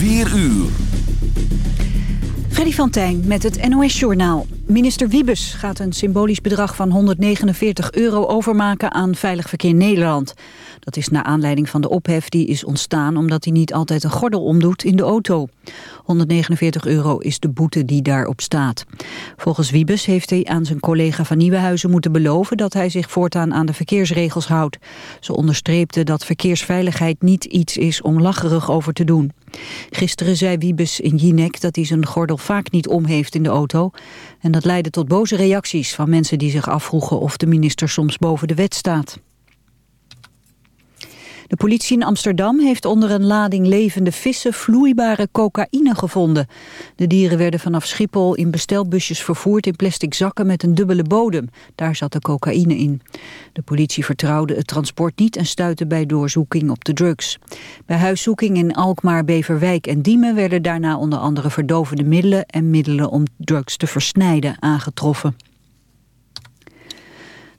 4 uur. Freddy van Tijn met het NOS-journaal. Minister Wiebes gaat een symbolisch bedrag van 149 euro overmaken aan Veilig Verkeer Nederland. Dat is naar aanleiding van de ophef die is ontstaan omdat hij niet altijd een gordel omdoet in de auto. 149 euro is de boete die daarop staat. Volgens Wiebes heeft hij aan zijn collega van Nieuwenhuizen moeten beloven dat hij zich voortaan aan de verkeersregels houdt. Ze onderstreepte dat verkeersveiligheid niet iets is om lacherig over te doen. Gisteren zei Wiebes in Jinek dat hij zijn gordel vaak niet om heeft in de auto. En dat leidde tot boze reacties van mensen die zich afvroegen of de minister soms boven de wet staat. De politie in Amsterdam heeft onder een lading levende vissen vloeibare cocaïne gevonden. De dieren werden vanaf Schiphol in bestelbusjes vervoerd in plastic zakken met een dubbele bodem. Daar zat de cocaïne in. De politie vertrouwde het transport niet en stuitte bij doorzoeking op de drugs. Bij huiszoeking in Alkmaar, Beverwijk en Diemen werden daarna onder andere verdovende middelen en middelen om drugs te versnijden aangetroffen.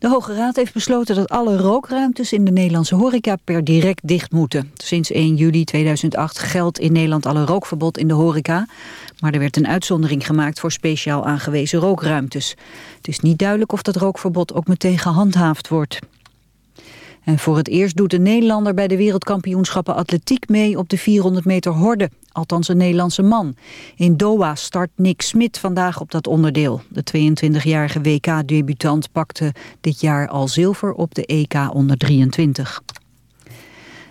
De Hoge Raad heeft besloten dat alle rookruimtes in de Nederlandse horeca per direct dicht moeten. Sinds 1 juli 2008 geldt in Nederland alle rookverbod in de horeca. Maar er werd een uitzondering gemaakt voor speciaal aangewezen rookruimtes. Het is niet duidelijk of dat rookverbod ook meteen gehandhaafd wordt. En voor het eerst doet een Nederlander bij de wereldkampioenschappen atletiek mee op de 400 meter horde. Althans een Nederlandse man. In Doha start Nick Smit vandaag op dat onderdeel. De 22-jarige WK-debutant pakte dit jaar al zilver op de EK onder 23.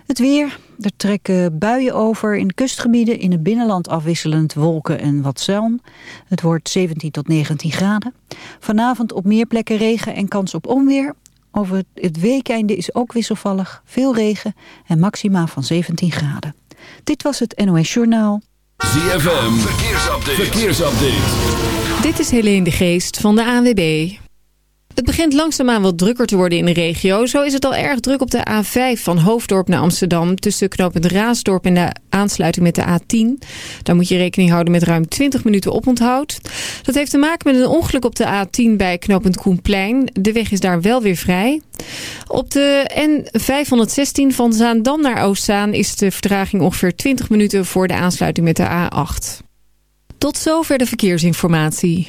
Het weer. Er trekken buien over in de kustgebieden. In het binnenland afwisselend wolken en wat zon. Het wordt 17 tot 19 graden. Vanavond op meer plekken regen en kans op onweer. Over het weekende is ook wisselvallig, veel regen en maxima van 17 graden. Dit was het NOS Journaal. ZFM, verkeersupdate. verkeersupdate. Dit is Helene de Geest van de ANWB. Het begint langzaamaan wat drukker te worden in de regio. Zo is het al erg druk op de A5 van Hoofddorp naar Amsterdam... tussen knooppunt Raasdorp en de aansluiting met de A10. Daar moet je rekening houden met ruim 20 minuten oponthoud. Dat heeft te maken met een ongeluk op de A10 bij knooppunt Koenplein. De weg is daar wel weer vrij. Op de N516 van Zaandam naar Oostzaan... is de vertraging ongeveer 20 minuten voor de aansluiting met de A8. Tot zover de verkeersinformatie.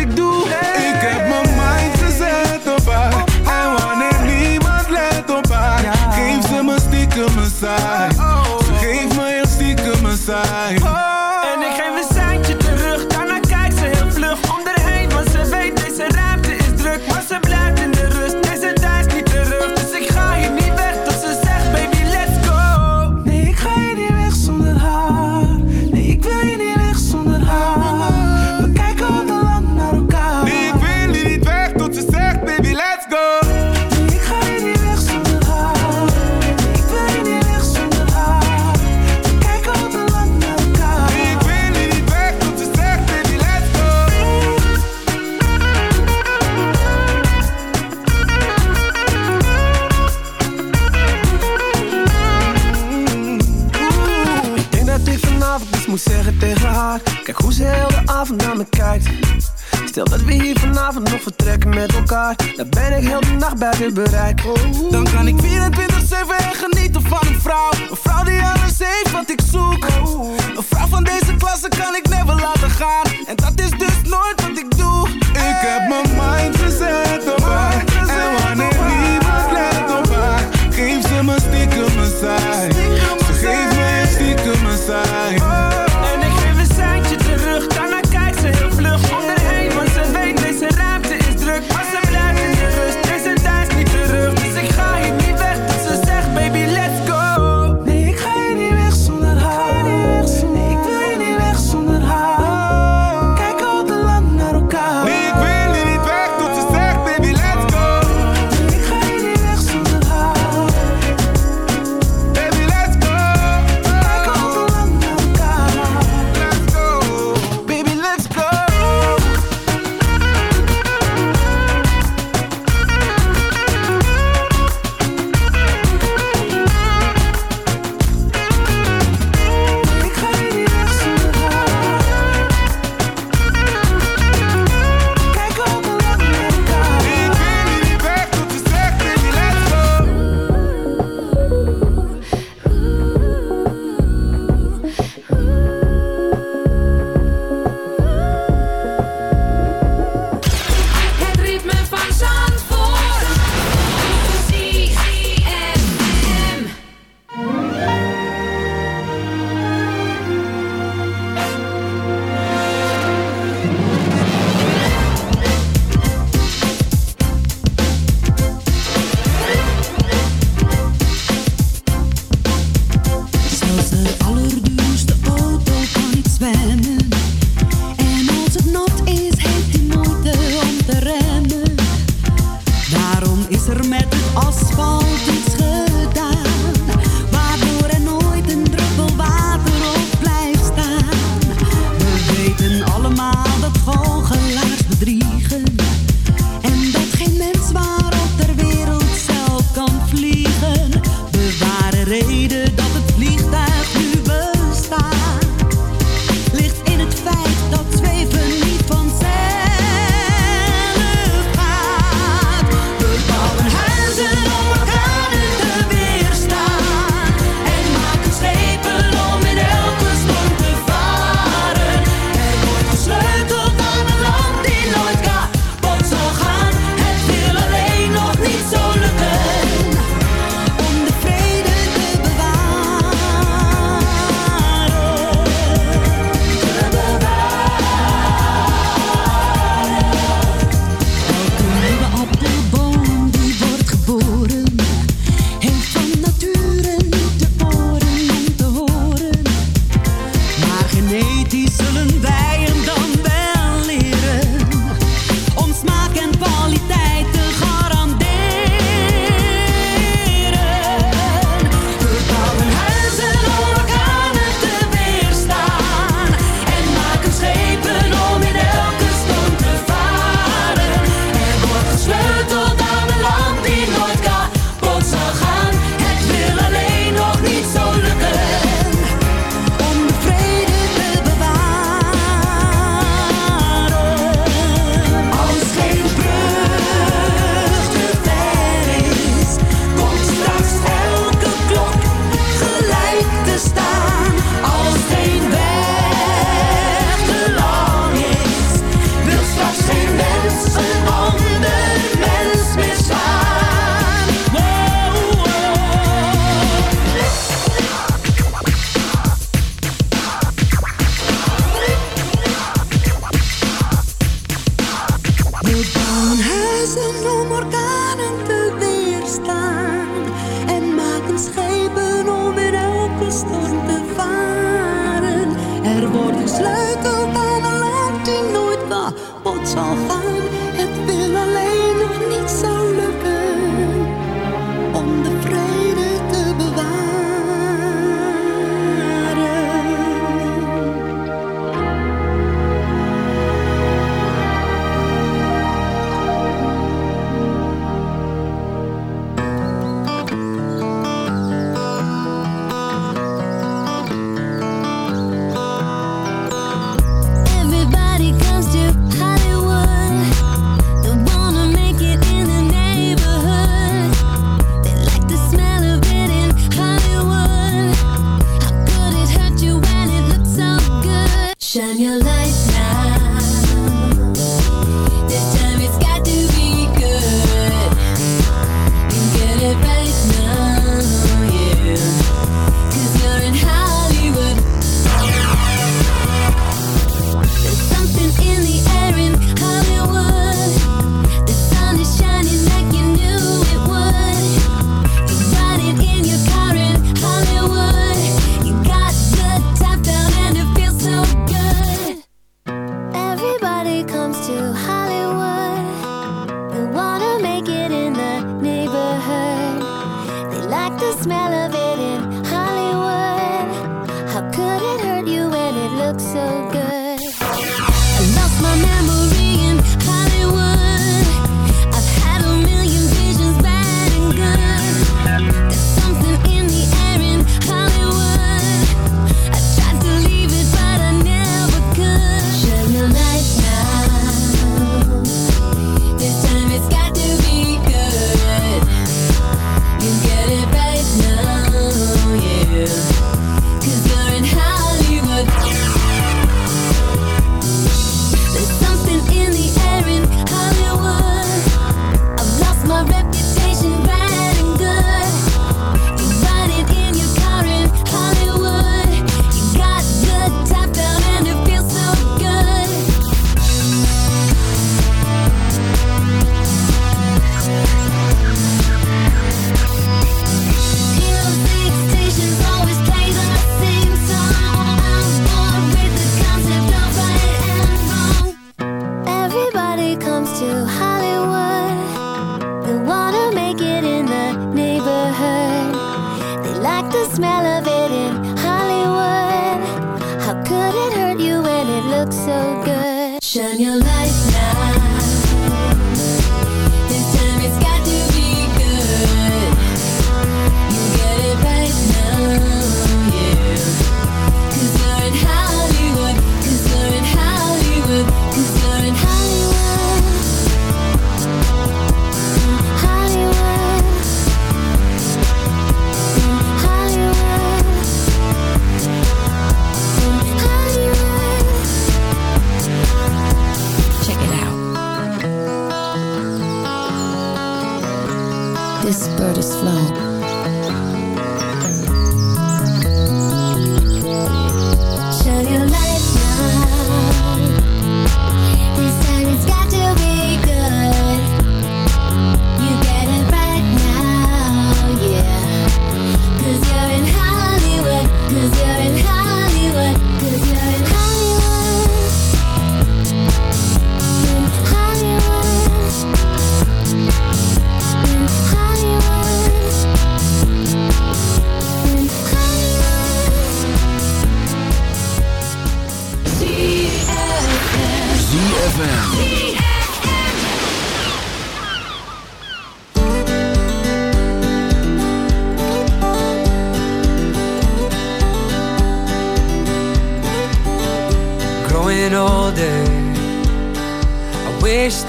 but I can't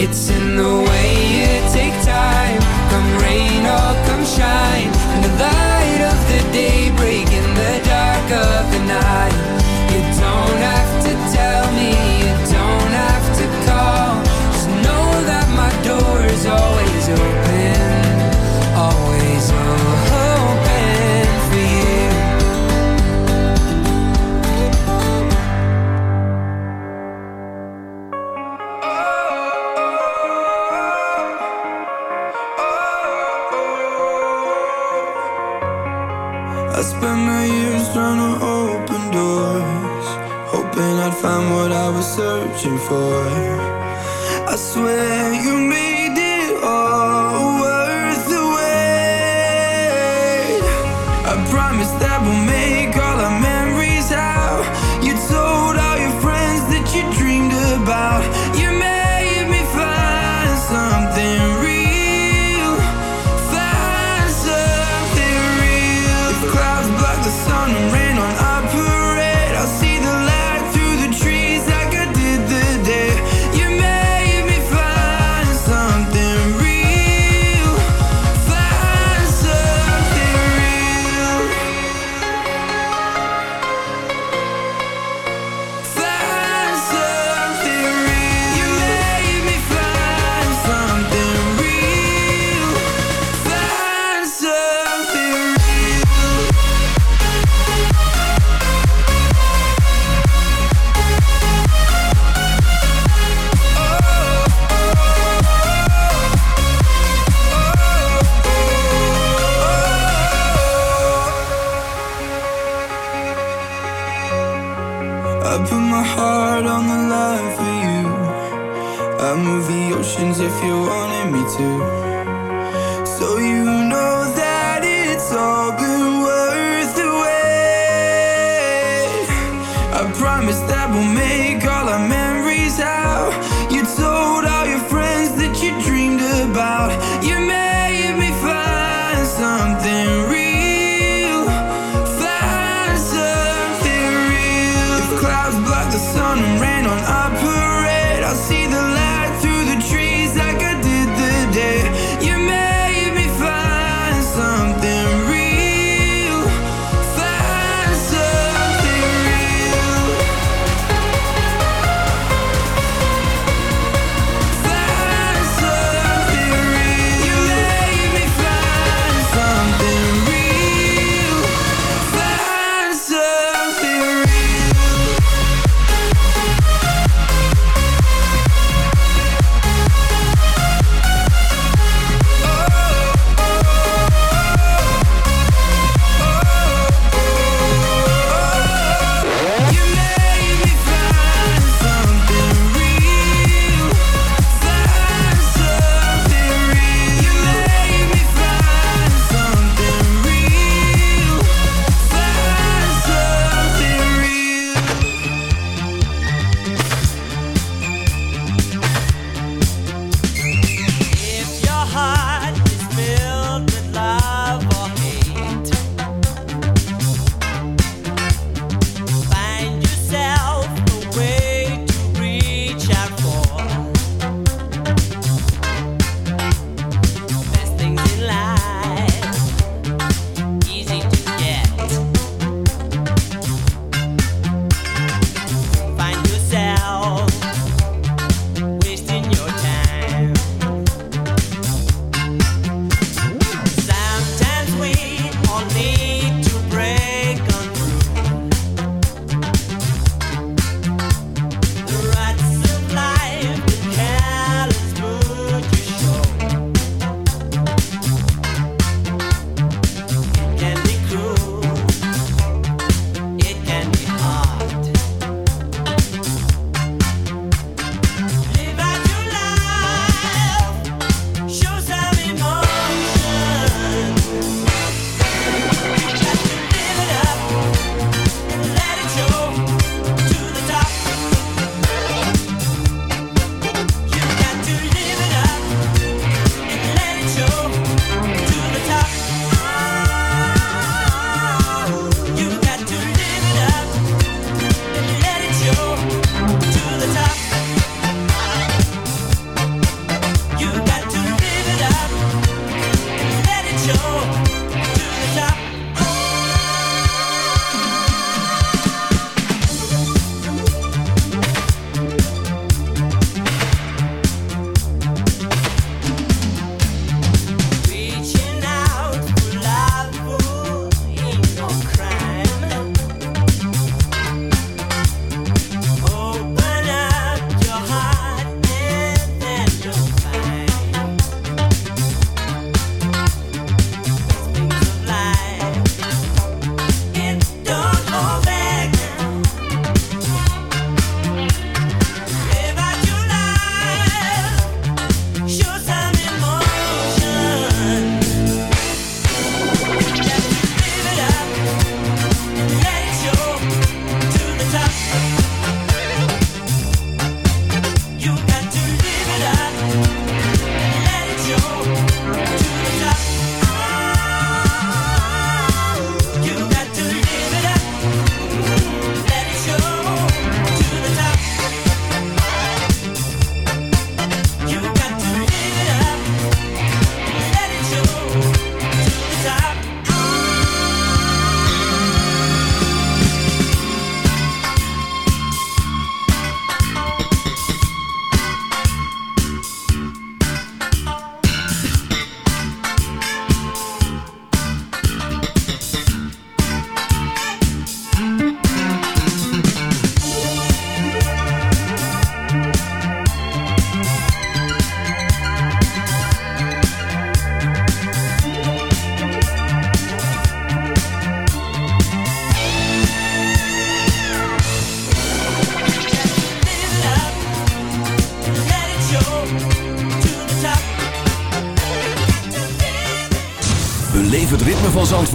It's in the way you take time. Come rain or come shine. In the light of the day Break in the dark of the night. trying to open doors, hoping I'd find what I was searching for. I swear you made do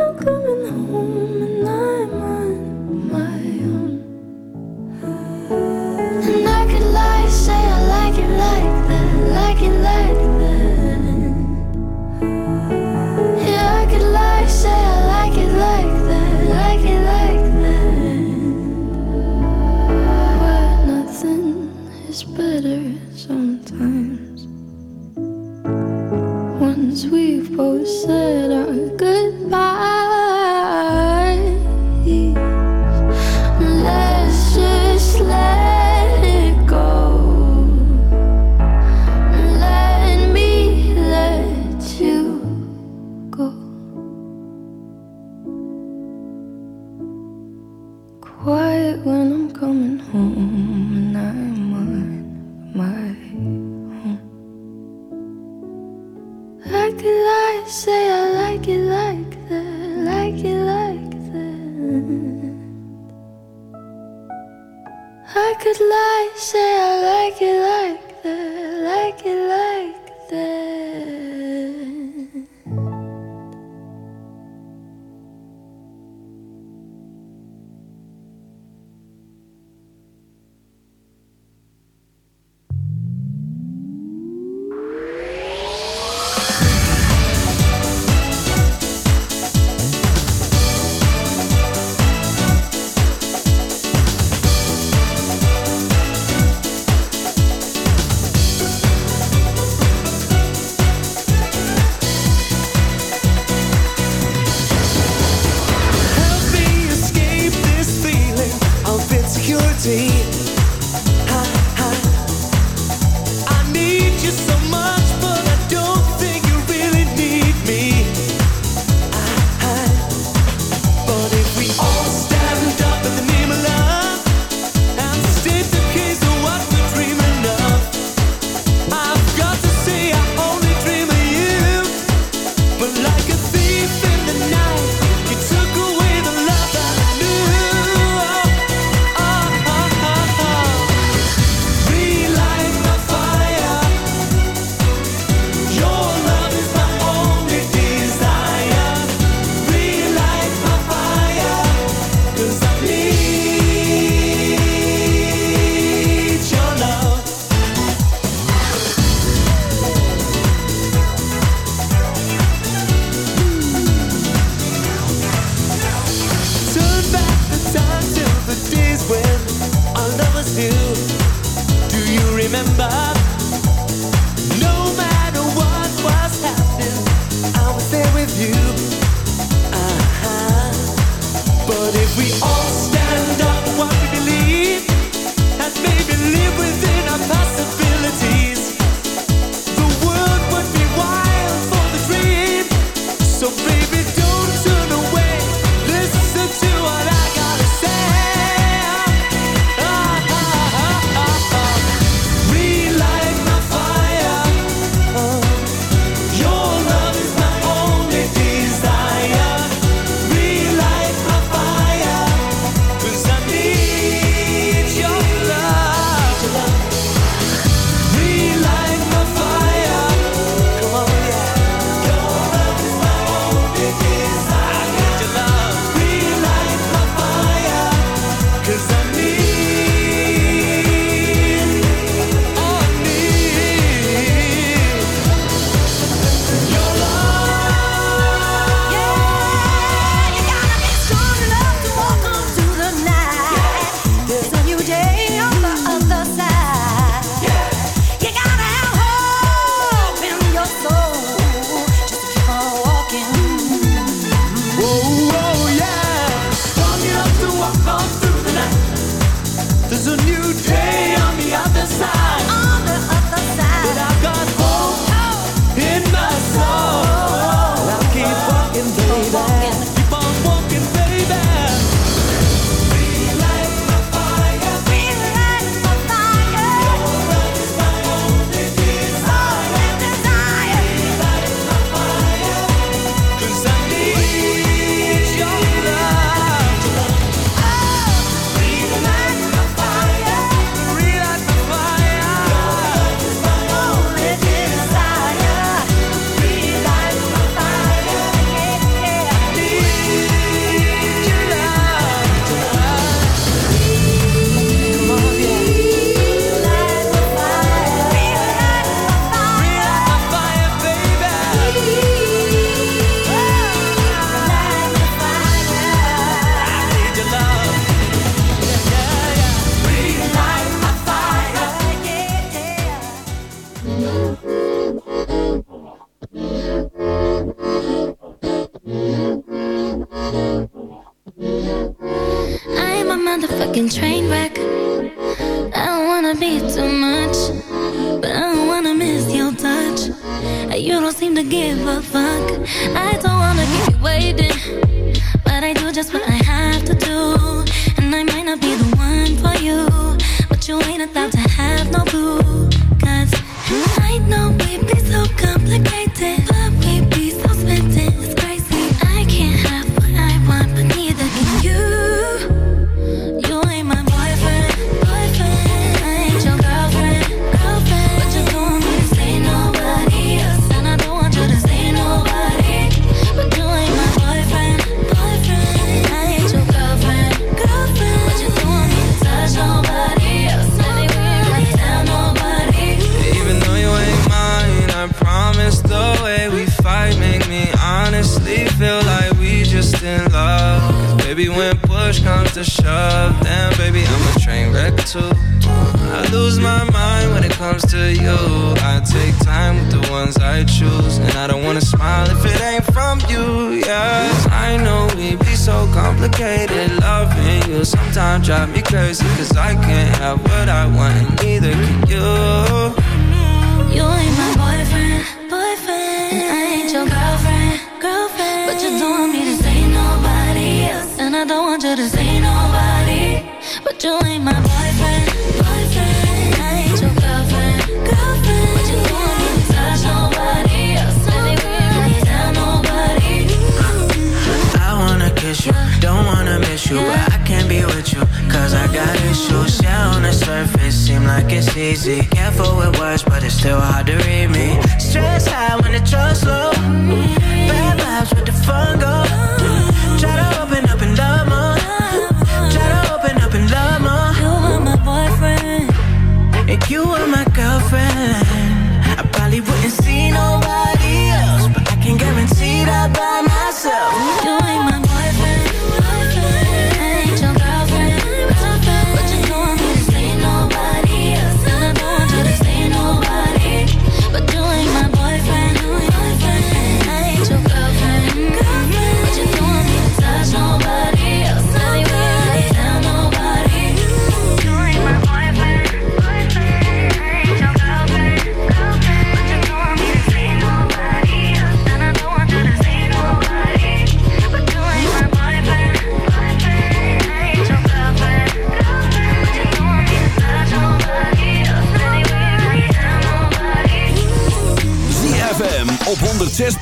I'm coming home. you so wanna be too much, but I don't wanna miss your touch. You don't seem to give a fuck. I don't wanna keep you waiting, but I do just what I have to do. And I might not be the one for you, but you ain't a to. lose my mind when it comes to you. I take time with the ones I choose, and I don't wanna smile if it ain't from you. Yeah, I know we be so complicated. Loving you sometimes drive me crazy, cause I can't have what I want, and neither can you. You ain't my boyfriend, boyfriend, and I ain't your girlfriend, girlfriend. But you don't want me to say nobody else, and I don't want you to say nobody. But you ain't my you, but I can't be with you Cause I got issues, yeah, on the surface Seem like it's easy. Careful with words, but it's still hard to read me. Stress high when the trust low.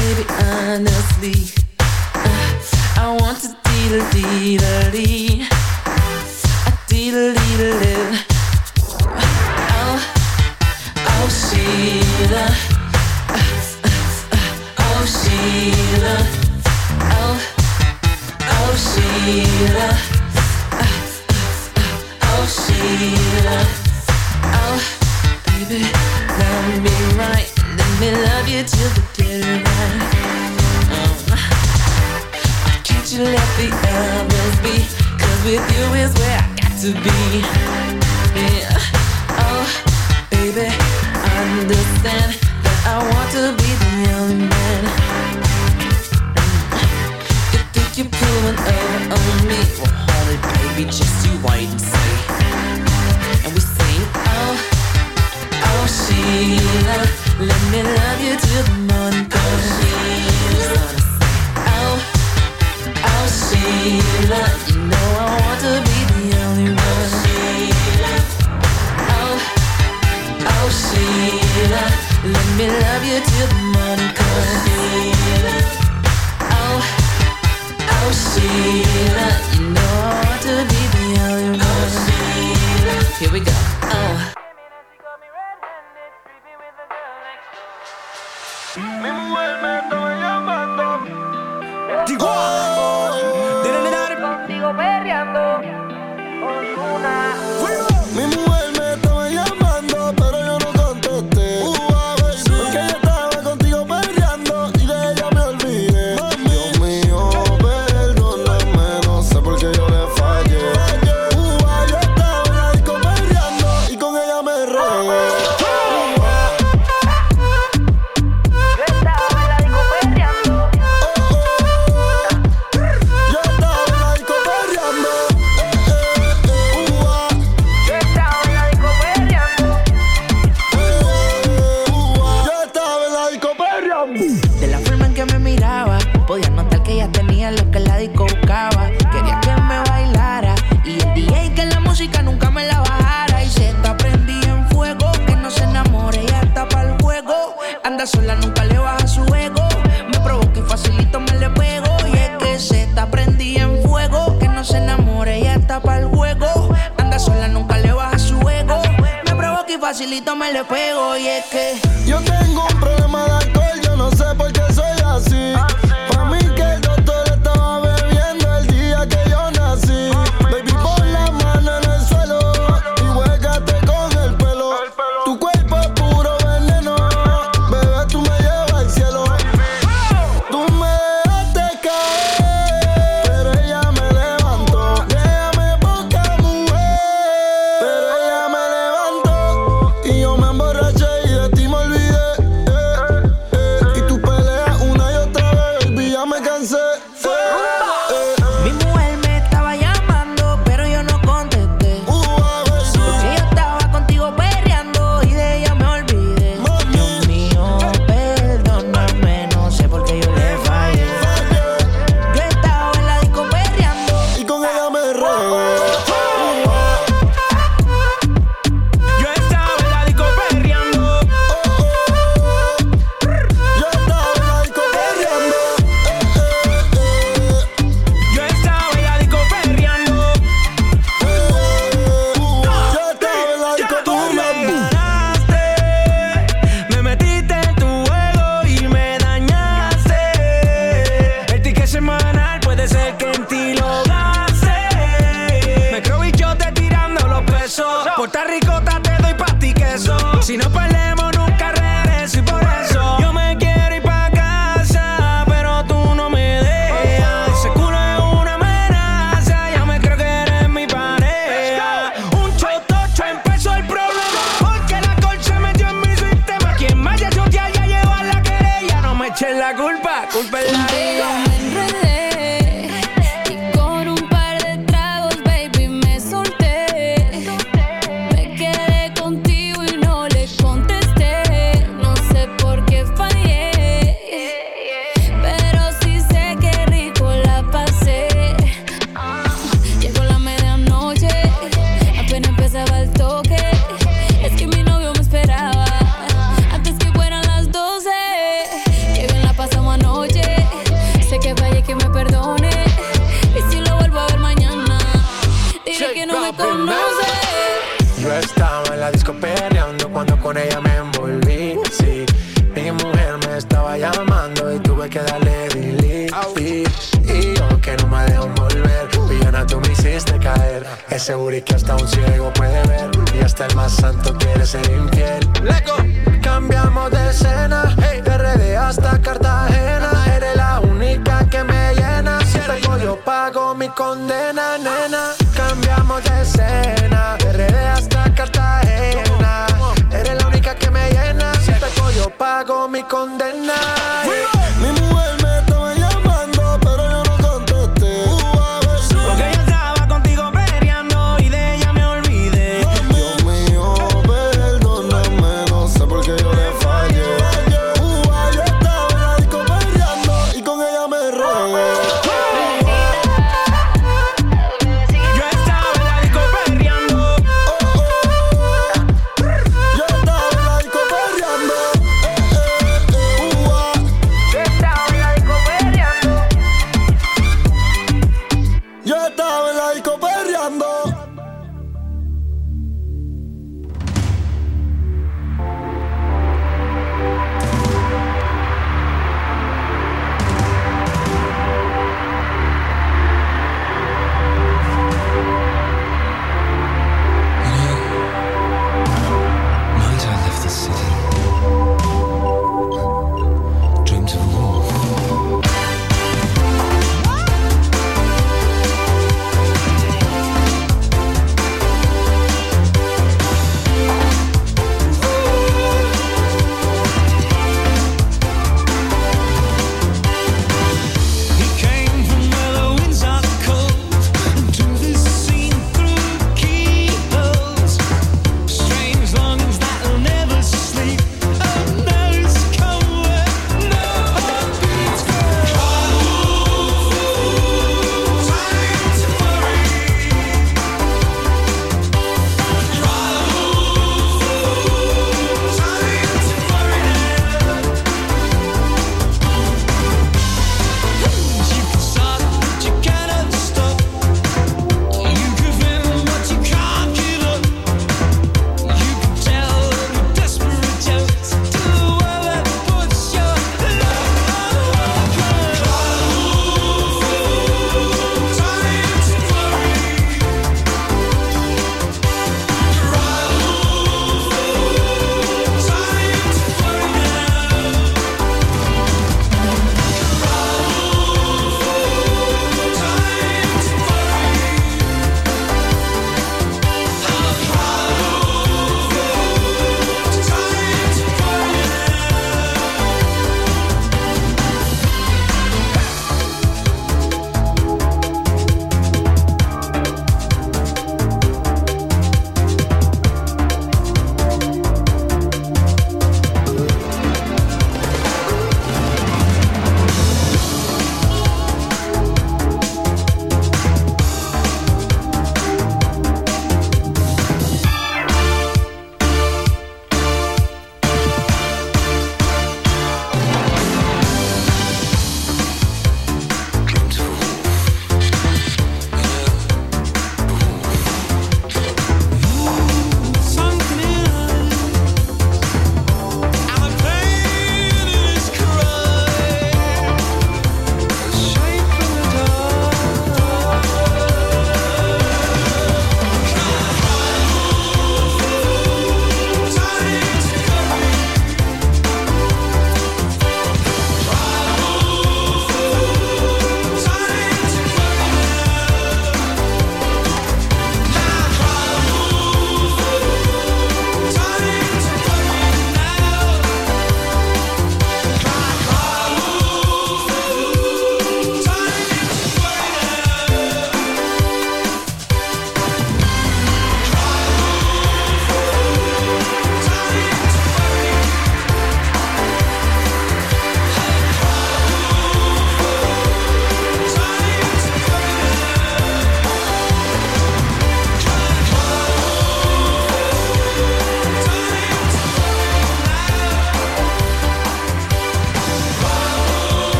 baby, honestly. Uh, I want to deal, deal, deal. I deal, deal, deal. To be.